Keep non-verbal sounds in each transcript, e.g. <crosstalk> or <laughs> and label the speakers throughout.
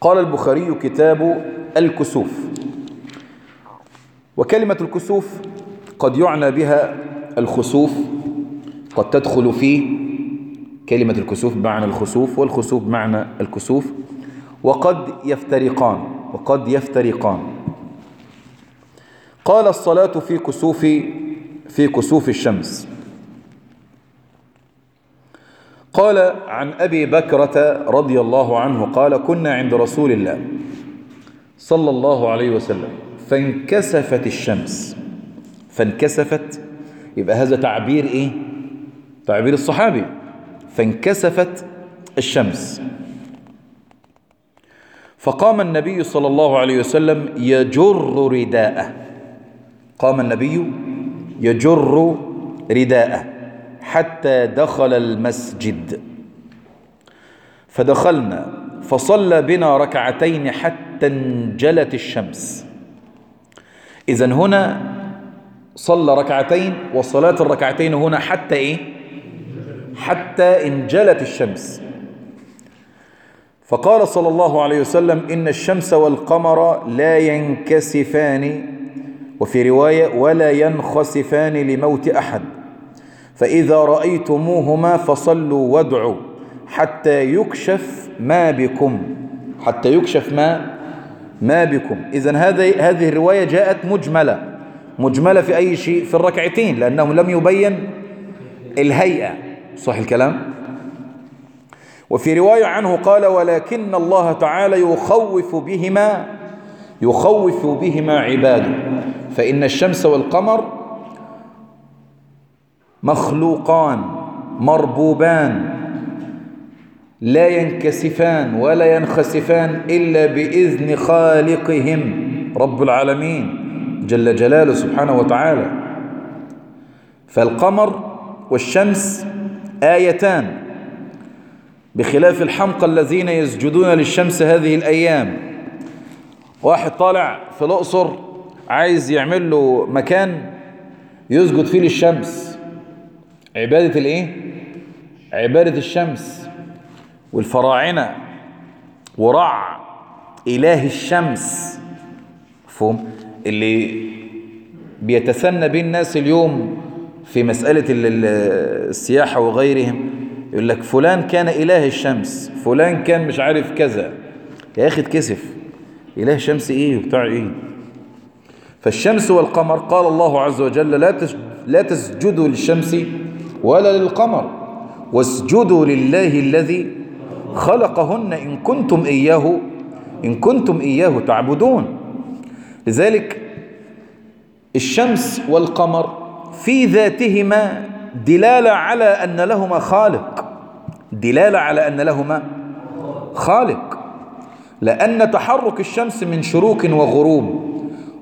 Speaker 1: قال البخاري كتاب الكسوف. وكلمة الكسوف قد يعنى بها الخسوف قد تدخل في كلمة الكسوف بمعنى الخسوف والخسوف بمعنى الكسوف. وقد يفترقان وقد يفترقان. قال الصلاة في كسوف في كسوف الشمس. قال عن أبي بكرة رضي الله عنه قال كنا عند رسول الله صلى الله عليه وسلم فانكسفت الشمس. فانكسفت يبقى هذا تعبير إيه؟ تعبير الصحابي. فانكسفت الشمس. فقام النبي صلى الله عليه وسلم يجر رداءه. قام النبي يجر رداءه. حتى دخل المسجد. فدخلنا فصلى بنا ركعتين حتى انجلت الشمس. إذا هنا صلى ركعتين وصلاة الركعتين هنا حتى إيه؟ حتى انجلت الشمس. فقال صلى الله عليه وسلم إن الشمس والقمر لا ينكسفان وفي رواية ولا ينخسفان لموت أحد. فإذا رأيتموهما فصلوا وادعوا حتى يكشف ما بكم. حتى يكشف ما ما بكم. إذا هذه هذه الرواية جاءت مجملة. مجملة في أي شيء؟ في الركعتين لأنه لم يبين الهيئة. صح الكلام؟ وفي رواية عنه قال ولكن الله تعالى يخوف بهما يخوف بهما عباده. فإن الشمس والقمر مخلوقان مربوبان لا ينكسفان ولا ينخسفان إلا بإذن خالقهم. رب العالمين جل جلاله سبحانه وتعالى. فالقمر والشمس آيتان. بخلاف الحمقى الذين يسجدون للشمس هذه الأيام. واحد طالع في الأقصر عايز يعمل له مكان يسجد فيه للشمس. عبادة الإيه؟ عبادة الشمس والفراعنة ورع إله الشمس. مفهوم؟ اللي بيتثنى بين الناس اليوم في مسألة السياحة وغيرهم يقول لك فلان كان إله الشمس فلان كان مش عارف كذا. يا أخي اتكسف. إله الشمس إيه وبتاع إيه؟ فالشمس والقمر قال الله عز وجل لا تسجدوا للشمس ولا للقمر. واسجدوا لله الذي خلقهن إن كنتم إياه إن كنتم إياه تعبدون. لذلك الشمس والقمر في ذاتهما دلالة على أن لهما خالق. دلالة على أن لهما خالق. لأن تحرك الشمس من شروق وغروب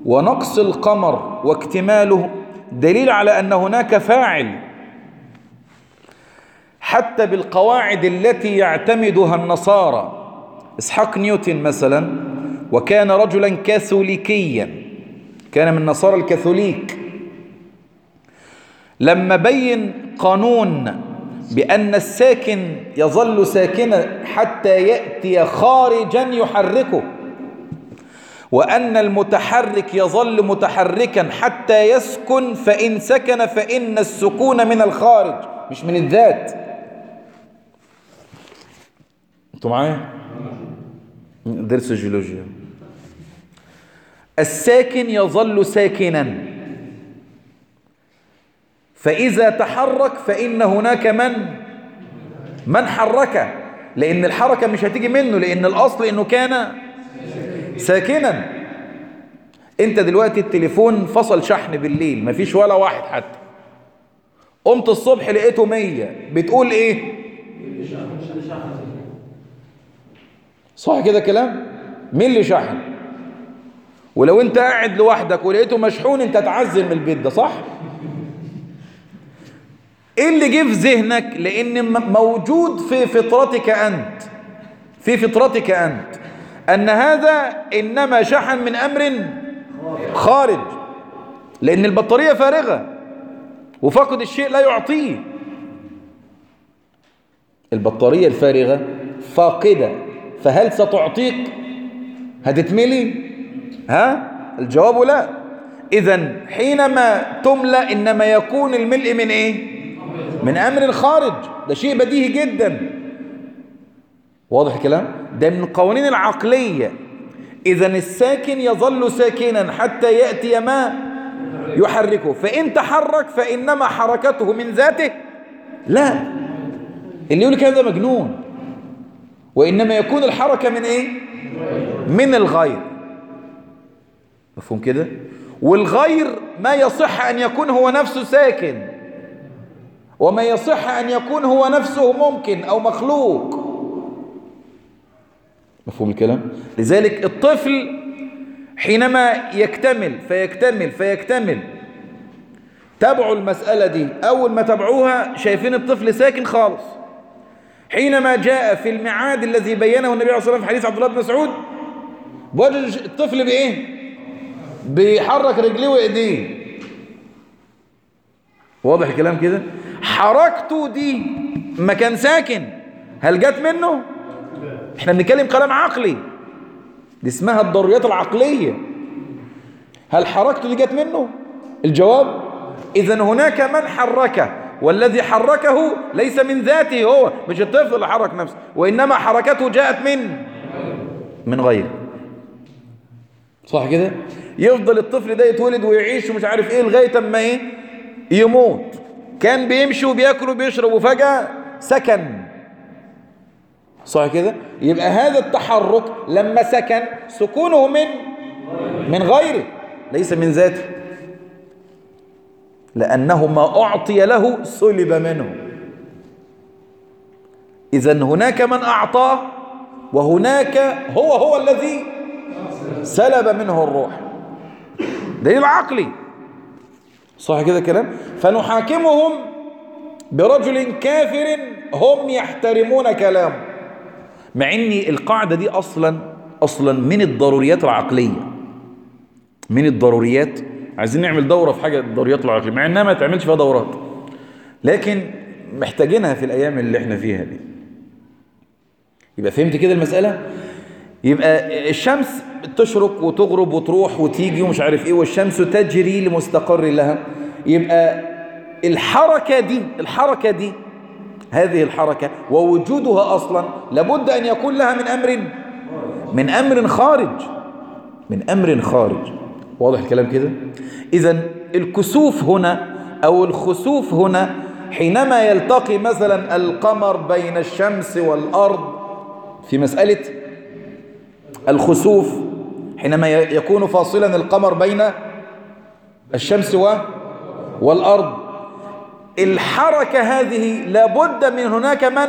Speaker 1: ونقص القمر واكتماله دليل على أن هناك فاعل حتى بالقواعد التي يعتمدها النصارى. إسحاق نيوتن مثلا وكان رجلا كاثوليكيا. كان من نصارى الكاثوليك. لما بين قانون بأن الساكن يظل ساكنا حتى يأتي خارجا يحركه وأن المتحرك يظل متحركا حتى يسكن فإن سكن فإن السكون من الخارج مش من الذات. أنتوا معايا درس الجيولوجيا الساكن يظل ساكنا. فإذا تحرك فإن هناك من؟ من حركه لأن الحركة مش هتيجي منه لأن الأصل إنه كان ساكنا. أنت دلوقتي التليفون فصل شحن بالليل مفيش ولا واحد حتى. قمت الصبح لقيته مية. بتقول إيه؟ صح كده كلام؟ مين اللي شحن ولو انت قاعد لوحدك ولقيته مشحون انت تعزل من البيت ده صح؟ إيه اللي جه في ذهنك؟ لأن موجود في فطرتك أنت. في فطرتك أنت. أن هذا إنما شحن من أمر خارج. لأن البطارية فارغة. وفقد الشيء لا يعطيه. البطارية الفارغة فاقدة. فهل ستعطيك هتتملي ها؟ الجواب لا. اذا حينما تملى إنما يكون الملء من إيه؟ من أمر خارج ده شيء بديهي جدا. واضح الكلام؟ ده من القوانين العقلية. اذا الساكن يظل ساكنا حتى يأتي ما يحركه. فإن تحرك فإنما حركته من ذاته. لا. اللي يقول كده مجنون. وإنما يكون الحركة من إيه؟ من الغير. مفهوم كده؟ والغير ما يصح أن يكون هو نفسه ساكن وما يصح أن يكون هو نفسه ممكن أو مخلوق. مفهوم الكلام؟ لذلك الطفل حينما يكتمل فيكتمل فيكتمل تابعوا المسألة دي. أول ما تابعوها شايفين الطفل ساكن خالص. حينما جاء في الميعاد الذي بينه النبي عليه الصلاة والسلام في حديث عبد الله بن مسعود وجد الطفل بإيه؟ بيحرك رجليه وإيديه. واضح الكلام كده؟ حركته دي مكان ساكن. هل جت منه؟ إحنا بنتكلم كلام عقلي. دي اسمها الضروريات العقلية. هل حركته دي جت منه؟ الجواب اذا هناك من حركه. والذي حركه ليس من ذاته هو مش الطفل اللي حرك نفسه وإنما حركته جاءت من؟ من غيره صح كده؟ يفضل الطفل ده يتولد ويعيش ومش عارف إيه لغاية أما إيه؟ يموت. كان بيمشي وبياكل وبيشرب وفجأة سكن. صح كده؟ يبقى هذا التحرك لما سكن سكونه من؟ من غيره ليس من ذاته. لأنه ما أعطي له سلب منه. إذا هناك من أعطاه وهناك هو هو الذي سلب منه الروح. دليل عقلي. صح كده كلام فنحاكمهم برجل كافر هم يحترمون كلامه. مع إن القاعدة دي أصلا أصلا من الضروريات العقلية. من الضروريات عايزين نعمل دورة في حاجة الضروريات العقلية مع إنها ما تعملش فيها دورات. لكن محتاجينها في الأيام اللي إحنا فيها دي. يبقى فهمت كده المسألة؟ يبقى الشمس تشرق وتغرب وتروح وتيجي ومش عارف إيه والشمس تجري لمستقر لها. يبقى الحركة دي الحركة دي هذه الحركة ووجودها أصلا لابد أن يكون لها من أمر من أمر خارج من أمر خارج. واضح الكلام كده؟ إذا الكسوف هنا أو الخسوف هنا حينما يلتقي مثلا القمر بين الشمس والأرض في مسألة الخسوف حينما يكون فاصلا القمر بين الشمس والأرض الحركة هذه لابد من هناك من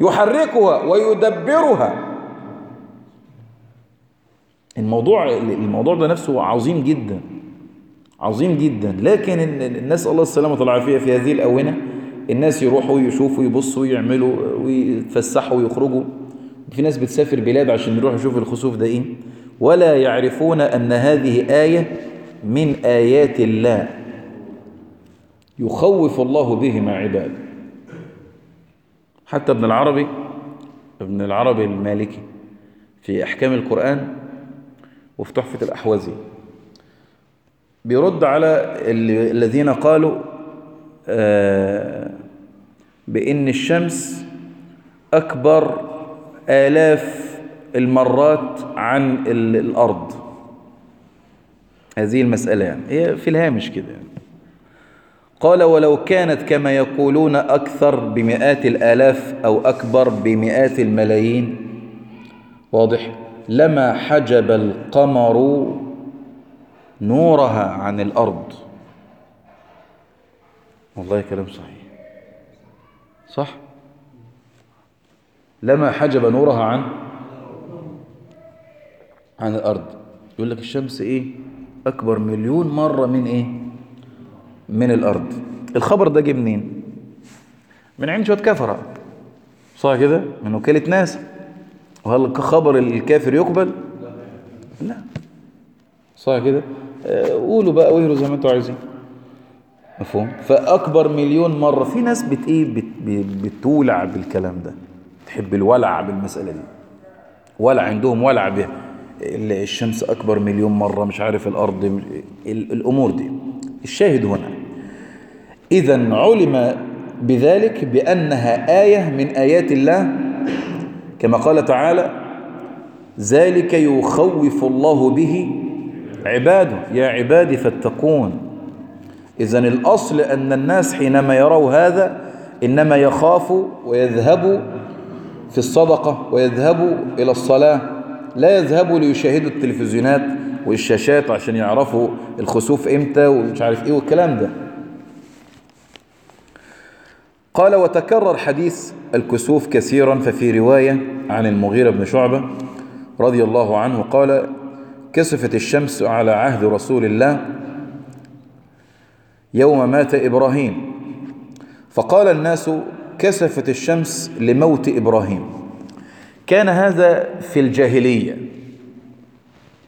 Speaker 1: يحركها ويدبرها. الموضوع الموضوع ده نفسه عظيم جدا عظيم جدا. لكن الناس الله السلامة والعافية في هذه الأونة الناس يروحوا يشوفوا يبصوا يعملوا ويتفسحوا ويخرجوا. في ناس بتسافر بلاد عشان يروحوا يشوفوا الخسوف ده إيه. ولا يعرفون أن هذه آية من آيات الله. يخوف الله بهما عباده حتى ابن العربي ابن العربي المالكي في أحكام القرآن وفي تحفة الأحوزي بيرد على الذين قالوا بأن الشمس أكبر آلاف المرات عن الأرض. هذه المسألة يعني. هي في الهامش كده يعني. قال ولو كانت كما يقولون أكثر بمئات الآلاف أو أكبر بمئات الملايين. واضح. لما حجب القمر نورها عن الأرض. والله كلام صحيح. صح؟ لما حجب نورها عن عن الأرض. يقول لك الشمس إيه؟ أكبر مليون مرة من إيه؟ من الأرض. الخبر ده جه منين؟ من عين شوية كفرة. صح كده؟ من وكالة ناس وهل خبر الكافر يقبل؟ لا. صح كده؟ قولوا بقى ويروا زي ما أنتوا عايزين. مفهوم. فأكبر مليون مرة في ناس بت إيه؟ بت بتولع بالكلام ده. تحب الولع بالمسألة دي. ولا عندهم ولع به. الشمس أكبر مليون مرة مش عارف الأرض الأمور دي. الشاهد هنا. إذا علم بذلك بأنها آية من آيات الله كما قال تعالى ذلك يخوف الله به عباده. يا عبادي فاتقون. إذا الأصل أن الناس حينما يروا هذا إنما يخافوا ويذهبوا في الصدقة ويذهبوا إلى الصلاة. لا يذهبوا ليشاهدوا التلفزيونات والشاشات عشان يعرفوا الخسوف إمتى ومش عارف إيه والكلام ده. قال وتكرر حديث الكسوف كثيرا ففي رواية عن المغيرة بن شعبة رضي الله عنه قال كسفت الشمس على عهد رسول الله يوم مات إبراهيم. فقال الناس كسفت الشمس لموت إبراهيم. كان هذا في الجاهلية.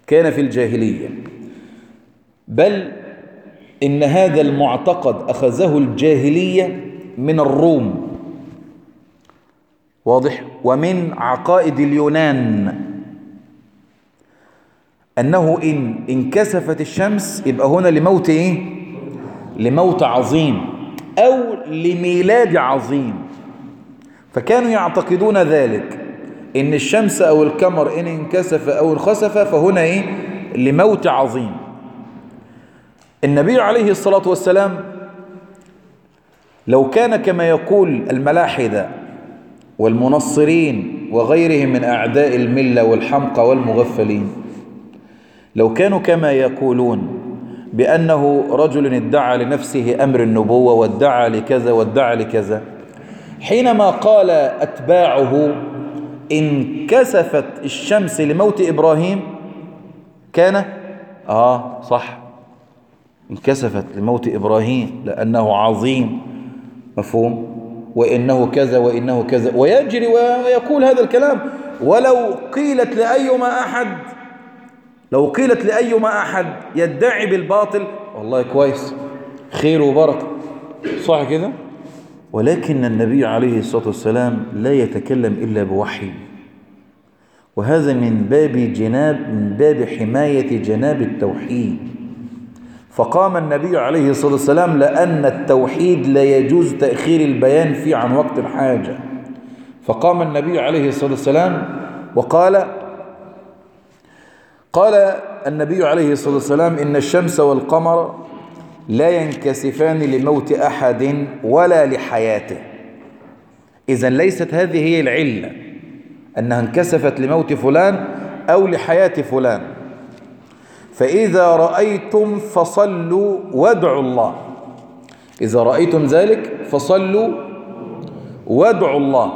Speaker 1: كان في الجاهلية. بل إن هذا المعتقد أخذه الجاهلية من الروم. واضح. ومن عقائد اليونان أنه إن انكسفت الشمس يبقى هنا لموت إيه؟ لموت عظيم أو لميلاد عظيم. فكانوا يعتقدون ذلك. إن الشمس أو القمر إن انكسف أو انخسف فهنا إيه؟ لموت عظيم. النبي عليه الصلاة والسلام لو كان كما يقول الملاحدة والمنصرين وغيرهم من أعداء الملة والحمقى والمغفلين لو كانوا كما يقولون بأنه رجل ادعى لنفسه أمر النبوة وادعى لكذا وادعى لكذا حينما قال أتباعه إن كسفت الشمس لموت إبراهيم كان آه صح انكسفت لموت إبراهيم لأنه عظيم. مفهوم؟ وإنه كذا وإنه كذا. ويجري ويقول هذا الكلام. ولو قيلت لأيما أحد لو قيلت لأيما أحد يدعي بالباطل والله كويس. خير وبركة. صح كده؟ ولكن النبي عليه الصلاة والسلام لا يتكلم إلا بوحي. وهذا من باب جناب من باب حماية جناب التوحيد. فقام النبي عليه الصلاة والسلام لأن التوحيد لا يجوز تأخير البيان فيه عن وقت الحاجة. فقام النبي عليه الصلاة والسلام وقال قال النبي عليه الصلاة والسلام إن الشمس والقمر لا ينكسفان لموت أحد ولا لحياته. إذا ليست هذه هي العلة أنها انكسفت لموت فلان أو لحياة فلان. فإذا رأيتم فصلوا وادعوا الله. إذا رأيتم ذلك فصلوا وادعوا الله.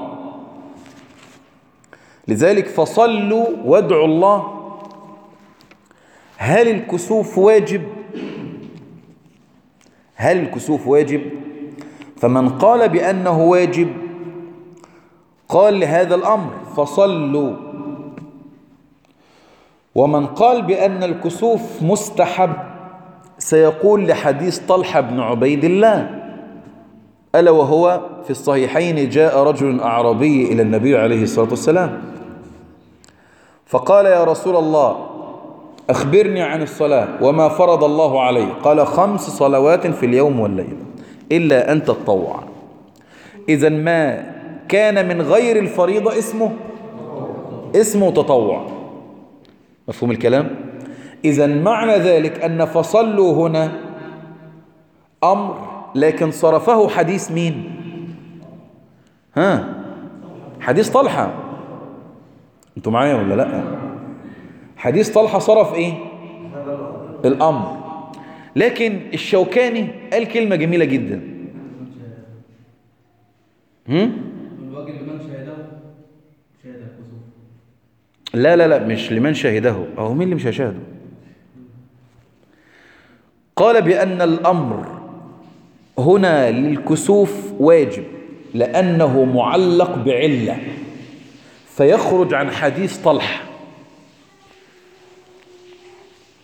Speaker 1: لذلك فصلوا وادعوا الله. هل الكسوف واجب؟ هل الكسوف واجب؟ فمن قال بأنه واجب قال لهذا الأمر فصلوا. ومن قال بأن الكسوف مستحب سيقول لحديث طلحة بن عبيد الله ألا وهو في الصحيحين جاء رجل أعرابي إلى النبي عليه الصلاة والسلام فقال يا رسول الله أخبرني عن الصلاة وما فرض الله عليه قال خمس صلوات في اليوم والليلة إلا أن تتطوع إذا ما كان من غير الفريضة اسمه؟ اسمه تطوع. مفهوم الكلام؟ إذا معنى ذلك أن فصلوا هنا أمر لكن صرفه حديث مين؟ ها؟ حديث طلحة. أنتوا معايا ولا لأ؟ حديث طلحة صرف إيه؟ الأمر. لكن الشوكاني قال كلمة جميلة جدا. هم؟ لا لا لا مش لمن شهده. أو مين اللي مش هشاهده قال بأن الأمر هنا للكسوف واجب لأنه معلق بعلة. فيخرج عن حديث طلحة.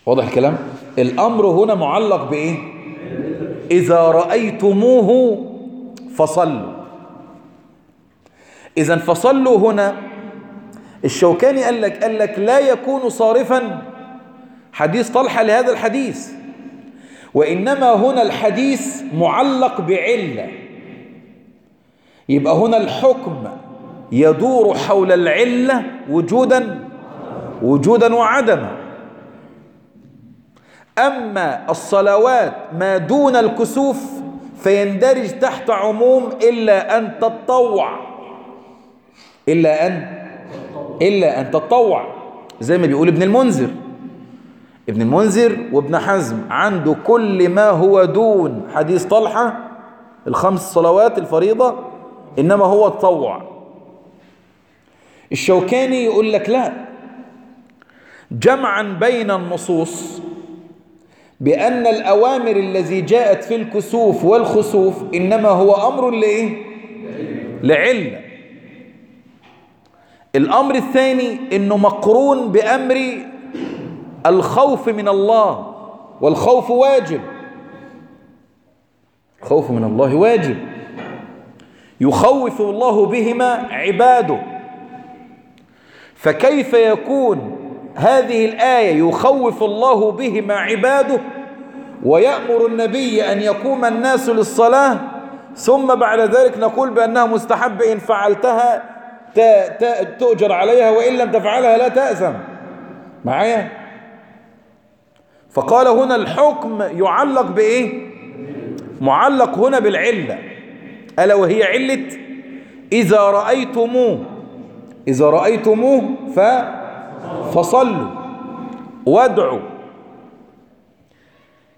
Speaker 1: واضح الكلام؟ الأمر هنا معلق بإيه؟ إذا رأيتموه فصلوا. إذا فصلوا هنا الشوكاني قال لك قال لك لا يكون صارفا. حديث طلحة لهذا الحديث. وإنما هنا الحديث معلق بعلة. يبقى هنا الحكم يدور حول العلة وجودا وجودا وعدما. أما الصلوات ما دون الكسوف فيندرج تحت عموم إلا أن تتطوع إلا أن إلا أن تتطوع. زي ما بيقول ابن المنذر. ابن المنذر وابن حزم عنده كل ما هو دون. حديث طلحة الخمس صلوات الفريضة إنما هو التطوع. الشوكاني يقول لك لا. جمعا بين النصوص بأن الأوامر الذي جاءت في الكسوف والخسوف إنما هو أمر لإيه؟ لعلة. الأمر الثاني إنه مقرون بأمر الخوف من الله والخوف واجب. الخوف من الله واجب. يخوف الله بهما عباده. فكيف يكون هذه الآية يخوف الله بهما عباده ويأمر النبي أن يقوم الناس للصلاة ثم بعد ذلك نقول بأنها مستحب إن فعلتها تؤجر عليها وإن لم تفعلها لا تأثم. معايا؟ فقال هنا الحكم يعلق بإيه؟ معلق هنا بالعلة. ألا وهي علة؟ إذا رأيتموه. إذا رأيتموه ف فصلوا. وادعوا.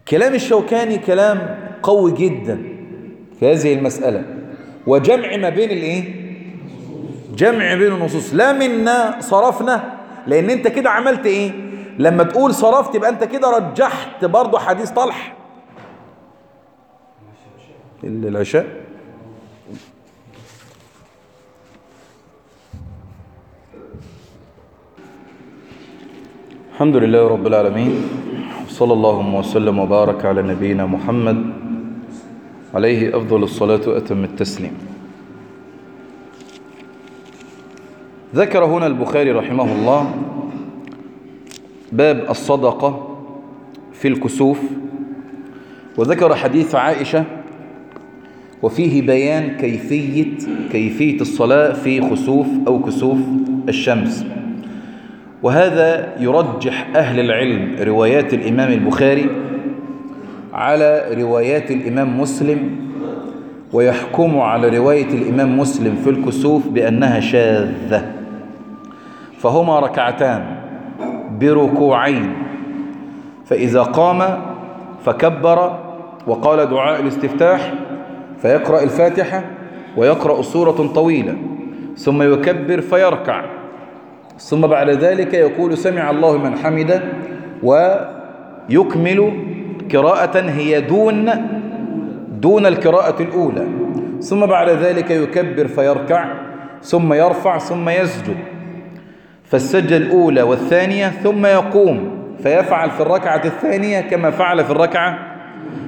Speaker 1: كلام الشوكاني كلام قوي جدا في هذه المسألة. وجمع ما بين الإيه؟ جمع بين النصوص. لا منا صرفنا لأن أنت كده عملت إيه؟ لما تقول صرفت يبقى أنت كده رجحت برضو حديث طلح. العشاء. الحمد لله رب العالمين. صلى الله وسلم وبارك على نبينا محمد. عليه أفضل الصلاة وأتم التسليم. ذكر هنا البخاري رحمه الله باب الصدقة في الكسوف وذكر حديث عائشة وفيه بيان كيفية كيفية الصلاة في خسوف أو كسوف الشمس. وهذا يرجح أهل العلم روايات الإمام البخاري على روايات الإمام مسلم ويحكم على رواية الإمام مسلم في الكسوف بأنها شاذة. فهما ركعتان بركوعين. فإذا قام فكبر وقال دعاء الاستفتاح فيقرأ الفاتحة ويقرأ سورة طويلة ثم يكبر فيركع ثم بعد ذلك يقول سمع الله من حمده ويكمل قراءة هي دون دون القراءة الأولى ثم بعد ذلك يكبر فيركع ثم يرفع ثم يسجد. فالسجدة الأولى والثانية ثم يقوم فيفعل في الركعة الثانية كما فعل في الركعة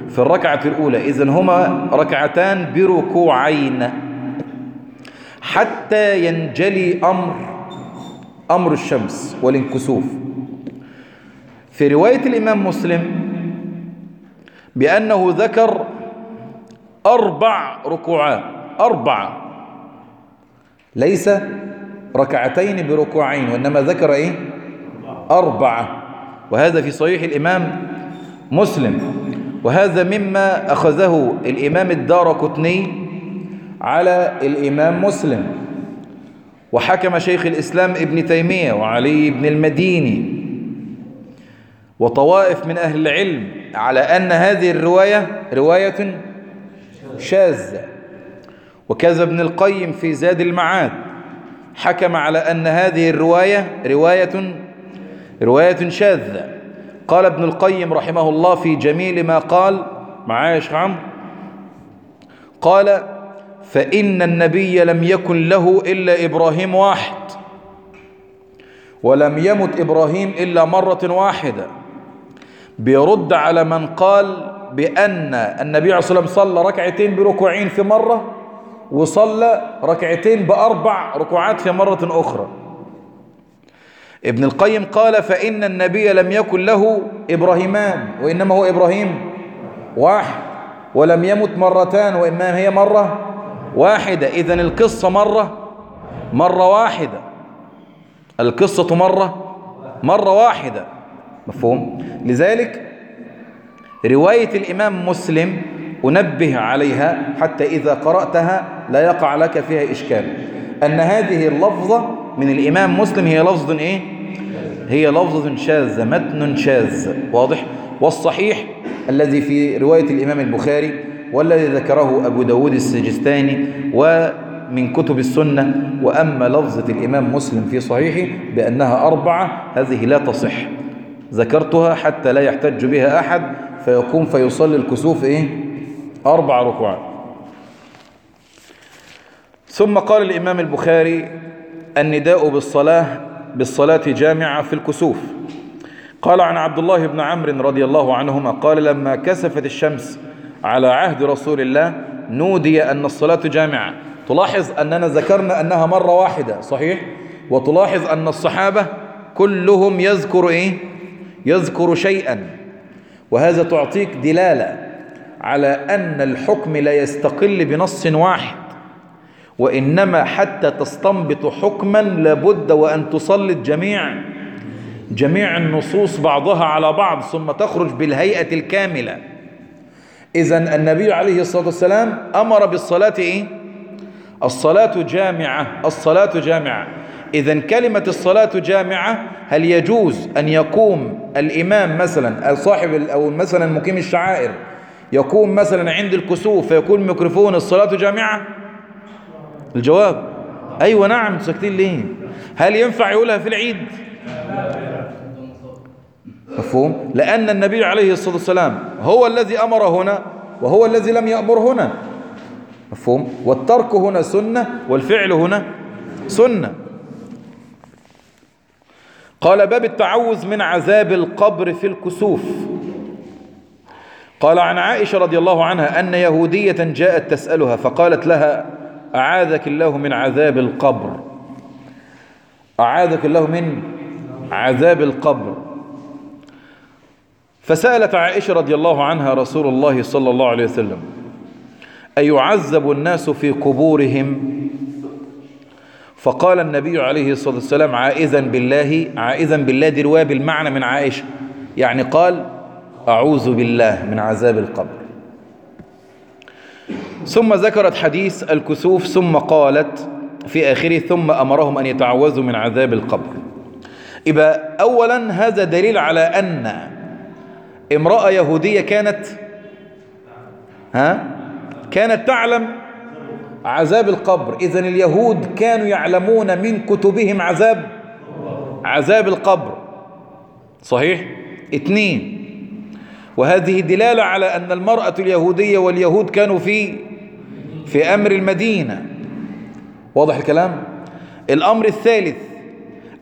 Speaker 1: في الركعة الأولى. إذن هما ركعتان بركوعين. حتى ينجلي أمر أمر الشمس والانكسوف. في رواية الإمام مسلم بأنه ذكر أربع ركوعات أربعة ليس ركعتين بركوعين وإنما ذكر إيه؟ أربعة. وهذا في صحيح الإمام مسلم. وهذا مما أخذه الإمام الدار كتني على الإمام مسلم. وحكم شيخ الإسلام ابن تيمية وعلي بن المديني. وطوائف من أهل العلم على أن هذه الرواية رواية شاذة. وكذا ابن القيم في زاد المعاد. حكم على أن هذه الرواية رواية رواية شاذة. قال ابن القيم رحمه الله في جميل ما قال معايا يا عمرو؟ قال فإن النبي لم يكن له إلا إبراهيم واحد ولم يمت إبراهيم إلا مرة واحدة. بيرد على من قال بأن النبي عليه الصلاة والسلام صلى ركعتين بركوعين في مرة وصلى ركعتين بأربع ركوعات في مرة أخرى. ابن القيم قال فإن النبي لم يكن له إبراهيمان وإنما هو إبراهيم واحد ولم يمت مرتان وإنما هي مرة واحدة. إذا القصة مرة مرة واحدة. القصة مرة مرة واحدة. مفهوم؟ لذلك رواية الإمام مسلم أنبه عليها حتى إذا قرأتها لا يقع لك فيها إشكال أن هذه اللفظة من الإمام مسلم هي لفظ إيه؟ هي لفظة شاذة متن شاذ واضح والصحيح الذي في رواية الإمام البخاري والذي ذكره أبو داود السجستاني ومن كتب السنة وأما لفظة الإمام مسلم في صحيحه بأنها أربعة هذه لا تصح ذكرتها حتى لا يحتج بها أحد فيقوم فيصلي الكسوف إيه؟ أربع ركوعات. ثم قال الإمام البخاري النداء بالصلاة بالصلاة جامعة في الكسوف. قال عن عبد الله بن عمرو رضي الله عنهما قال لما كسفت الشمس على عهد رسول الله نودي أن الصلاة جامعة. تلاحظ أننا ذكرنا أنها مرة واحدة صحيح؟ وتلاحظ أن الصحابة كلهم يذكر إيه؟ يذكر شيئا. وهذا تعطيك دلالة على أن الحكم لا يستقل بنص واحد وإنما حتى تستنبط حكما لابد وأن تسلط جميع جميع النصوص بعضها على بعض ثم تخرج بالهيئة الكاملة. إذا النبي عليه الصلاة والسلام أمر بالصلاة إيه؟ الصلاة جامعة الصلاة جامعة. إذا كلمة الصلاة جامعة هل يجوز أن يقوم الإمام مثلا صاحب أو مثلا مقيم الشعائر يقوم مثلا عند الكسوف فيكون ميكروفون الصلاة جامعة؟ الجواب أيوة نعم ساكتين ليه؟ هل ينفع يقولها في العيد؟ مفهوم؟ لأن النبي عليه الصلاة والسلام هو الذي أمر هنا وهو الذي لم يأمر هنا. مفهوم؟ والترك هنا سنة والفعل هنا سنة. قال باب التعوذ من عذاب القبر في الكسوف. قال عن عائشة رضي الله عنها أن يهودية جاءت تسألها فقالت لها أعاذك الله من عذاب القبر. أعاذك الله من عذاب القبر. فسألت عائشة رضي الله عنها رسول الله صلى الله عليه وسلم أيعذب الناس في قبورهم؟ فقال النبي عليه الصلاة والسلام عائذا بالله عائذا بالله دي بالمعنى من عائشة. يعني قال أعوذ بالله من عذاب القبر. ثم ذكرت حديث الكسوف ثم قالت في آخره ثم أمرهم أن يتعوذوا من عذاب القبر. يبقى أولا هذا دليل على أن امرأة يهودية كانت ها؟ كانت تعلم عذاب القبر. إذن اليهود كانوا يعلمون من كتبهم عذاب عذاب القبر. صحيح؟ اثنين. وهذه دلالة على أن المرأة اليهودية واليهود كانوا في في أمر المدينة. واضح الكلام؟ الأمر الثالث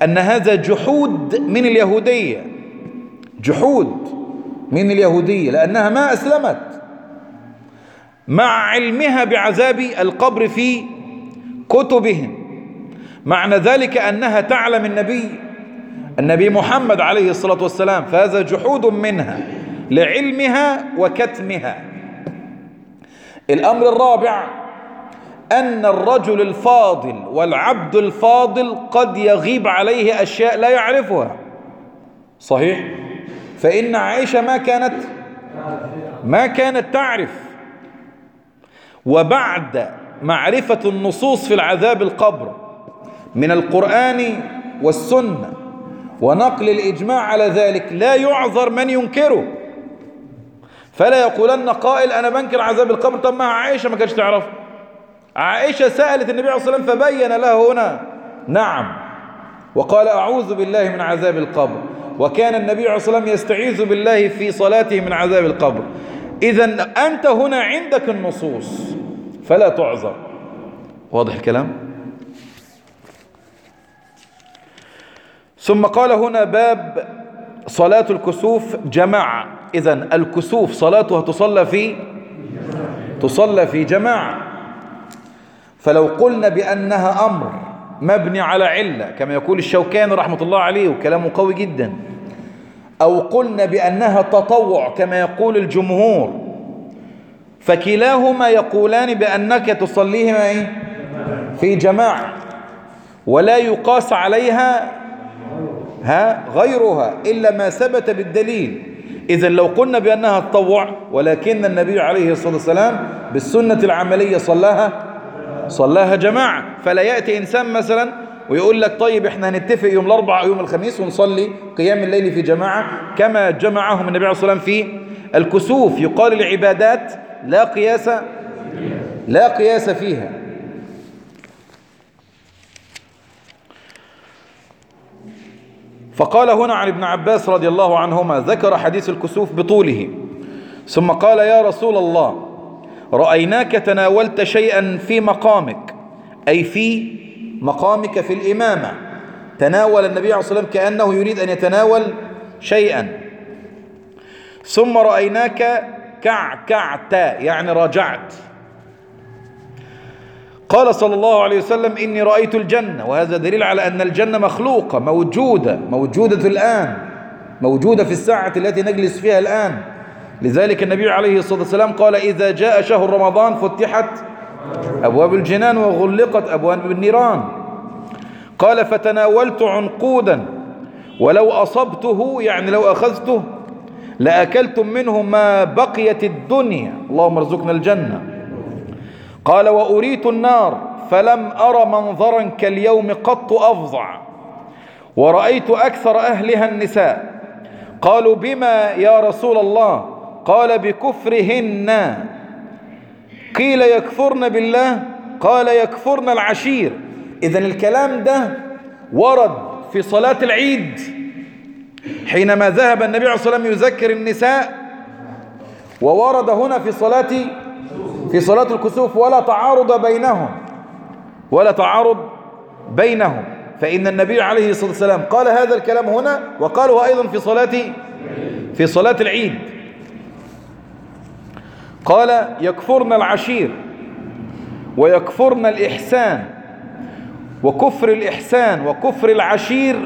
Speaker 1: أن هذا جحود من اليهودية. جحود من اليهودية لأنها ما أسلمت. مع علمها بعذاب القبر في كتبهم. معنى ذلك أنها تعلم النبي النبي محمد عليه الصلاة والسلام فهذا جحود منها. لعلمها وكتمها. الأمر الرابع أن الرجل الفاضل والعبد الفاضل قد يغيب عليه أشياء لا يعرفها. صحيح؟ فإن عائشة ما كانت ما كانت تعرف. وبعد معرفة النصوص في العذاب القبر من القرآن والسنة ونقل الإجماع على ذلك لا يعذر من ينكره. فلا يقولن قائل أنا بنكر عذاب القبر. طب ما عائشة ما كانش تعرف عائشة سألت النبي عليه الصلاة والسلام فبين له هنا نعم. وقال أعوذ بالله من عذاب القبر. وكان النبي عليه الصلاة والسلام يستعيذ بالله في صلاته من عذاب القبر. إذا أنت هنا عندك النصوص فلا تعذر. واضح الكلام؟ ثم قال هنا باب صلاة الكسوف جماعة. إذا الكسوف صلاتها تصلى في تصلى في جماعة. فلو قلنا بأنها أمر مبني على علة كما يقول الشوكاني رحمة الله عليه وكلامه قوي جدا. أو قلنا بأنها تطوع كما يقول الجمهور. فكلاهما يقولان بأنك تصليهما إيه؟ في جماعة. ولا يقاس عليها ها غيرها إلا ما ثبت بالدليل. إذا لو قلنا بأنها تطوع ولكن النبي عليه الصلاة والسلام بالسنة العملية صلاها صلاها جماعة. فلا يأتي إنسان مثلا ويقول لك طيب إحنا هنتفق يوم الأربعاء يوم الخميس ونصلي قيام الليل في جماعة كما جمعهم النبي عليه الصلاة والسلام في الكسوف. يقال العبادات لا قياس لا قياس فيها. فقال هنا عن ابن عباس رضي الله عنهما ذكر حديث الكسوف بطوله. ثم قال يا رسول الله رأيناك تناولت شيئا في مقامك أي في مقامك في الإمامة. تناول النبي عليه الصلاة والسلام كأنه يريد أن يتناول شيئا. ثم رأيناك كعكعت يعني رجعت قال صلى الله عليه وسلم إني رأيت الجنة وهذا دليل على أن الجنة مخلوقة موجودة موجودة الآن موجودة في الساعة التي نجلس فيها الآن. لذلك النبي عليه الصلاة والسلام قال إذا جاء شهر رمضان فتحت أبواب الجنان وغلقت أبواب النيران. قال فتناولت عنقودا ولو أصبته يعني لو أخذته لأكلتم منه ما بقيت الدنيا. اللهم ارزقنا الجنة. قال وأريت النار فلم أر منظرا كاليوم قط أفظع. ورأيت أكثر أهلها النساء. قالوا بما يا رسول الله؟ قال بكفرهن. قيل يكفرن بالله؟ قال يكفرن العشير. إذا الكلام ده ورد في صلاة العيد. حينما ذهب النبي عليه الصلاة والسلام يذكر النساء وورد هنا في صلاة في صلاة الكسوف ولا تعارض بينهم ولا تعارض بينهم. فإن النبي عليه الصلاة والسلام قال هذا الكلام هنا وقاله أيضا في صلاة في صلاة العيد. قال يكفرن العشير ويكفرن الإحسان وكفر الإحسان وكفر العشير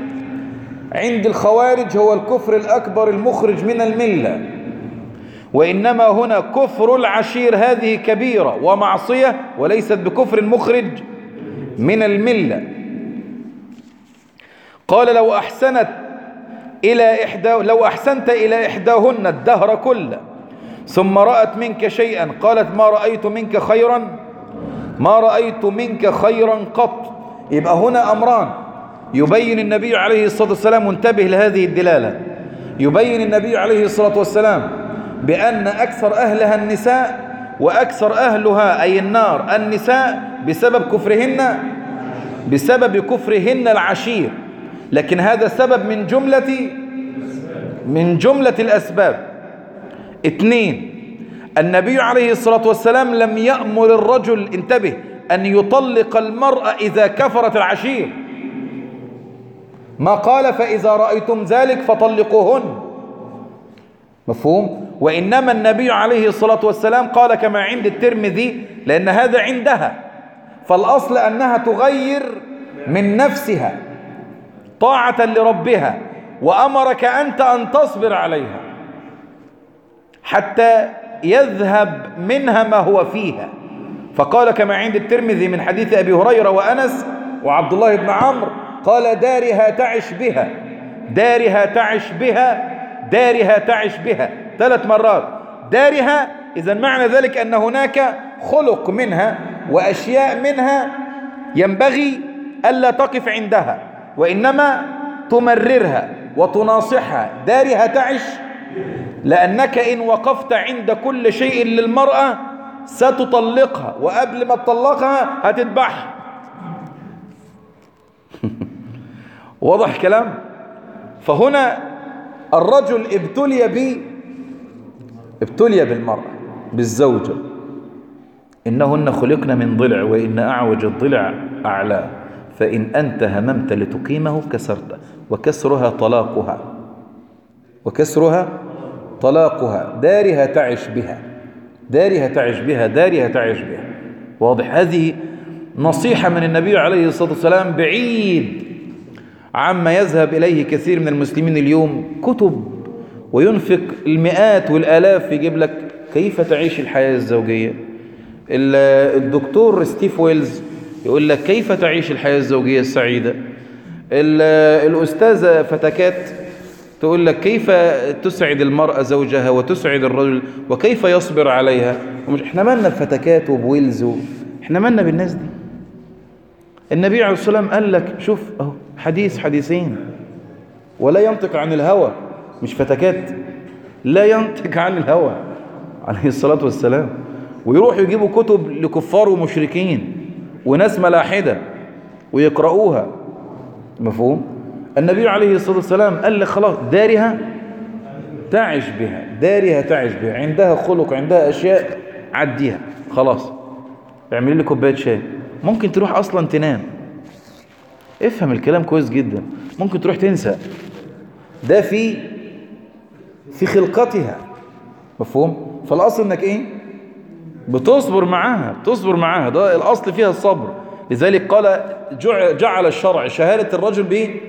Speaker 1: عند الخوارج هو الكفر الأكبر المخرج من الملة. وإنما هنا كفر العشير هذه كبيرة ومعصية وليست بكفر مخرج من الملة. قال لو أحسنت إلى إحدى لو أحسنت إلى إحداهن الدهر كله ثم رأت منك شيئا قالت ما رأيت منك خيرا؟ ما رأيت منك خيرا قط. يبقى هنا أمران. يبين النبي عليه الصلاة والسلام منتبه لهذه الدلالة. يبين النبي عليه الصلاة والسلام بأن أكثر أهلها النساء وأكثر أهلها أي النار النساء بسبب كفرهن بسبب كفرهن العشير. لكن هذا سبب من جملة من جملة الأسباب. اثنين النبي عليه الصلاة والسلام لم يأمر الرجل انتبه أن يطلق المرأة إذا كفرت العشير. ما قال فإذا رأيتم ذلك فطلقوهن. مفهوم؟ وإنما النبي عليه الصلاة والسلام قال كما عند الترمذي لأن هذا عندها فالأصل أنها تغير من نفسها طاعة لربها وأمرك أنت أن تصبر عليها حتى يذهب منها ما هو فيها. فقال كما عند الترمذي من حديث أبي هريرة وأنس وعبد الله بن عمرو قال دارها تعش بها دارها تعش بها دارها تعش بها ثلاث مرات. دارها إذا معنى ذلك أن هناك خلق منها وأشياء منها ينبغي ألا تقف عندها وإنما تمررها وتناصحها. دارها تعش لأنك إن وقفت عند كل شيء للمرأة ستطلقها وقبل ما تطلقها هتذبحها. <laughs> واضح كلام فهنا الرجل ابتلي ب ابتلي بالمرأة بالزوجة. إنهن خلقن من ضلع وإن أعوج الضلع أعلاه فإن أنت هممت لتقيمه كسرته وكسرها طلاقها. وكسرها طلاقها. دارها تعش بها. دارها تعش بها دارها تعش بها. واضح. هذه نصيحة من النبي عليه الصلاة والسلام بعيد. عما يذهب إليه كثير من المسلمين اليوم كتب وينفق المئات والآلاف يجيب لك. كيف تعيش الحياة الزوجية؟ الدكتور ستيف ويلز يقول لك كيف تعيش الحياة الزوجية السعيدة؟ الأستاذة فتكات تقول لك كيف تسعد المرأة زوجها وتسعد الرجل وكيف يصبر عليها؟ إحنا مالنا بفتكات وبويلز. إحنا مالنا بالناس دي. النبي عليه الصلاة والسلام قال لك شوف أهو حديث حديثين. ولا ينطق عن الهوى مش فتكات. لا ينطق عن الهوى عليه الصلاة والسلام. ويروحوا يجيبوا كتب لكفار ومشركين وناس ملاحدة ويقرؤوها. مفهوم؟ النبي عليه الصلاة والسلام قال لك خلاص دارها تعش بها دارها تعش بها. عندها خلق عندها أشياء عديها. خلاص اعملي لي كوباية شاي. ممكن تروح أصلا تنام. افهم الكلام كويس جدا. ممكن تروح تنسى. ده في في خلقتها. مفهوم؟ فالأصل إنك إيه؟ بتصبر معاها بتصبر معاها. ده الأصل فيها الصبر. لذلك قال جعل الشرع شهادة الرجل بايه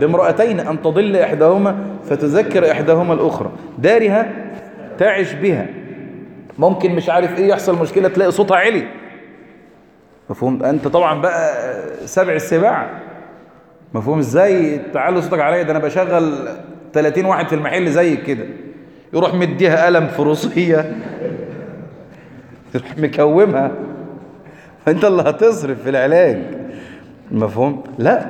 Speaker 1: بامرأتين أن تضل إحداهما فتذكر إحداهما الأخرى. دارها تعش بها. ممكن مش عارف إيه يحصل مشكلة تلاقي صوتها عالي. مفهوم؟ أنت طبعا بقى سبع السباع. مفهوم؟ إزاي تعالوا صوتك عليا؟ ده أنا بشغل 30 واحد في المحل زيك كده. يروح مديها قلم فروسية. يروح مكومها. فأنت اللي هتصرف في العلاج. مفهوم؟ لا.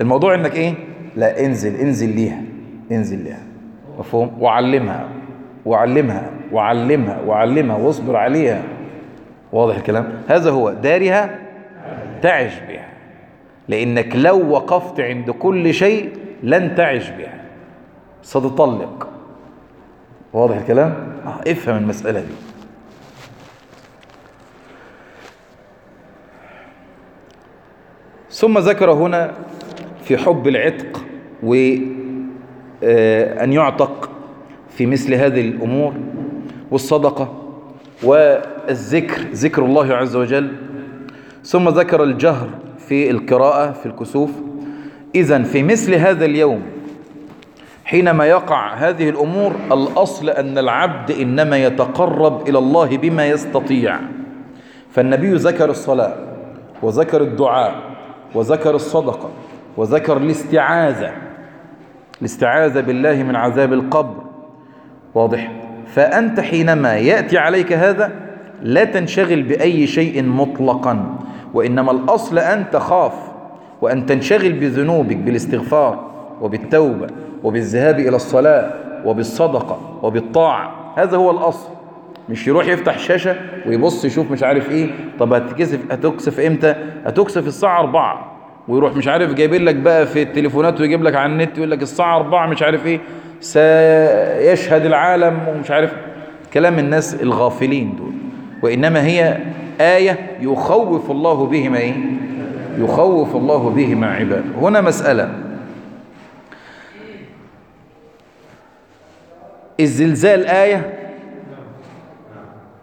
Speaker 1: الموضوع إنك إيه؟ لا انزل انزل ليها. انزل ليها. مفهوم؟ وعلمها. وعلمها. وعلمها. وعلمها. واصبر عليها. واضح الكلام؟ هذا هو. دارها تعش بها. لأنك لو وقفت عند كل شيء لن تعش بها. ستطلق. واضح الكلام؟ آه افهم المسألة دي. ثم ذكر هنا في حب العتق وأن يعتق في مثل هذه الأمور والصدقة. والذكر ذكر الله عز وجل. ثم ذكر الجهر في القراءة في الكسوف. إذا في مثل هذا اليوم حينما يقع هذه الأمور الأصل أن العبد إنما يتقرب إلى الله بما يستطيع. فالنبي ذكر الصلاة وذكر الدعاء وذكر الصدقة وذكر الاستعاذة. الاستعاذة بالله من عذاب القبر. واضح؟ فأنت حينما يأتي عليك هذا لا تنشغل بأي شيء مطلقا وإنما الأصل أن تخاف وأن تنشغل بذنوبك بالاستغفار وبالتوبة وبالذهاب إلى الصلاة وبالصدقة وبالطاعة. هذا هو الأصل. مش يروح يفتح شاشة ويبص يشوف مش عارف إيه. طب هتكسف هتكسف إمتى؟ هتكسف الساعة 4 ويروح مش عارف جايبين لك بقى في التليفونات ويجيب لك على النت يقول لك الساعة 4 مش عارف إيه. سيشهد العالم ومش عارف كلام الناس الغافلين دول. وإنما هي آية يخوف الله بهما إيه؟ يخوف الله بهما عباده. هنا مسألة. الزلزال آية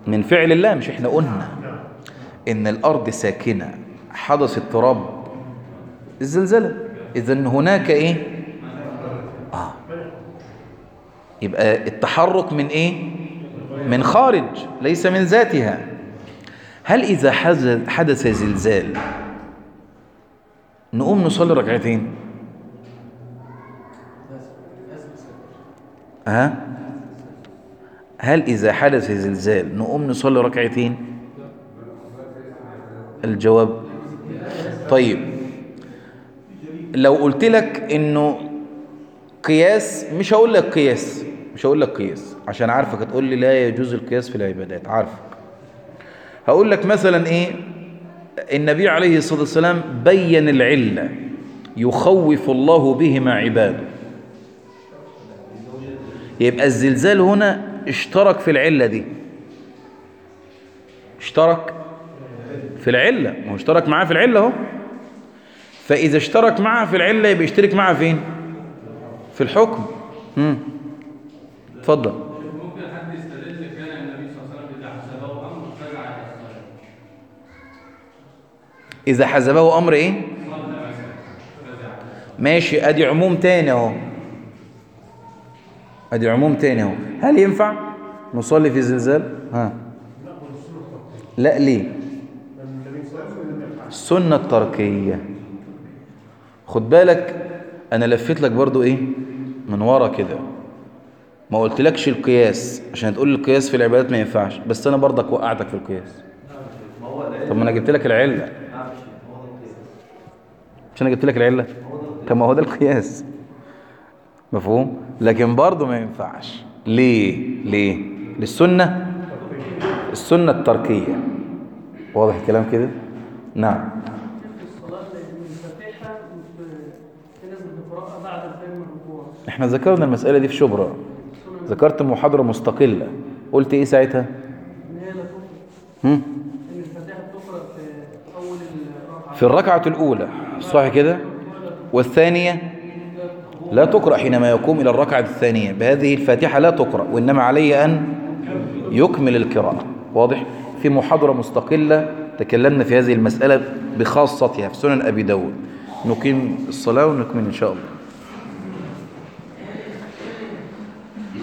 Speaker 1: من فعل الله مش إحنا قلنا. إن الأرض ساكنة حدث اضطراب الزلزلة اذا هناك إيه؟ يبقى التحرك من إيه؟ من خارج ليس من ذاتها. هل إذا حدث زلزال نقوم نصلي ركعتين؟ ها؟ هل إذا حدث زلزال نقوم نصلي ركعتين؟ الجواب؟ طيب. لو قلت لك إنه قياس مش هقول لك قياس. مش هقول لك قياس عشان عارفك هتقول لي لا يجوز القياس في العبادات عارفك. هقول لك مثلا إيه؟ النبي عليه الصلاة والسلام بين العلة يخوف الله بهما عباده. يبقى الزلزال هنا اشترك في العلة دي. اشترك في العلة ما هو اشترك معاه في العلة أهو. فإذا اشترك معاه في العلة يبقى يشترك معاه فين؟ في الحكم. اتفضل.
Speaker 2: ممكن حد يستدل كان النبي صلى الله عليه وسلم إذا حسبه أمر فزع إلى الصلاة.
Speaker 1: إذا حزبه أمر إيه؟ ماشي أدي عموم تاني أهو. أدي عموم تاني أهو. هل ينفع نصلي في زلزال؟ ها. لا ليه؟ السنة التركية خد بالك أنا لفيت لك برضو إيه؟ من ورا كده. ما قلتلكش القياس عشان تقول القياس في العبادات ما ينفعش بس أنا برضك وقعتك في القياس. طب ما أنا جبت لك العلة. مش أنا جبت لك العلة؟ طب ما هو ده القياس. مفهوم؟ لكن برضه ما ينفعش. ليه؟ ليه؟ للسنة؟ السنة التركية. واضح الكلام كده؟ نعم. إحنا ذكرنا المسألة دي في شبرا. ذكرت محاضرة مستقلة. قلت إيه ساعتها؟ هم؟ في الركعة الأولى. صح كده؟ والثانية؟ لا تقرأ حينما يقوم إلى الركعة الثانية. بهذه الفاتحة لا تقرأ وإنما عليه أن يكمل القراءة. واضح؟ في محاضرة مستقلة. تكلمنا في هذه المسألة بخاصتها في سنن أبي داود. نقيم الصلاة ونكمل إن شاء الله.